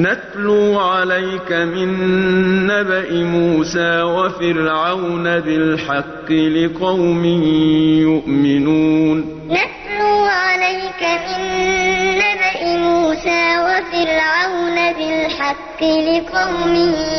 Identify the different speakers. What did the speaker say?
Speaker 1: نتلو عليك من نبأ موسى وفرعون بالحق لقوم يؤمنون.
Speaker 2: نتلو عليك من نبأ موسى وفرعون بالحق لقوم يؤمنون